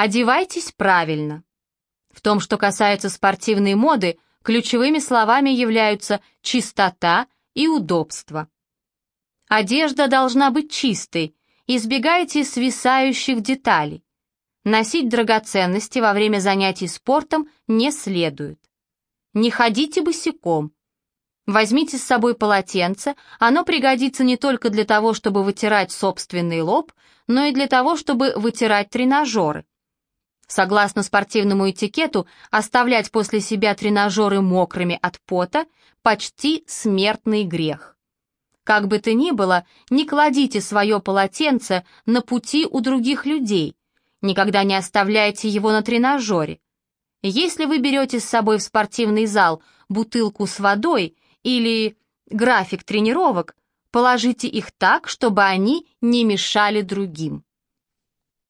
Одевайтесь правильно. В том, что касается спортивной моды, ключевыми словами являются чистота и удобство. Одежда должна быть чистой, избегайте свисающих деталей. Носить драгоценности во время занятий спортом не следует. Не ходите босиком. Возьмите с собой полотенце, оно пригодится не только для того, чтобы вытирать собственный лоб, но и для того, чтобы вытирать тренажеры. Согласно спортивному этикету, оставлять после себя тренажеры мокрыми от пота – почти смертный грех. Как бы то ни было, не кладите свое полотенце на пути у других людей, никогда не оставляйте его на тренажере. Если вы берете с собой в спортивный зал бутылку с водой или график тренировок, положите их так, чтобы они не мешали другим.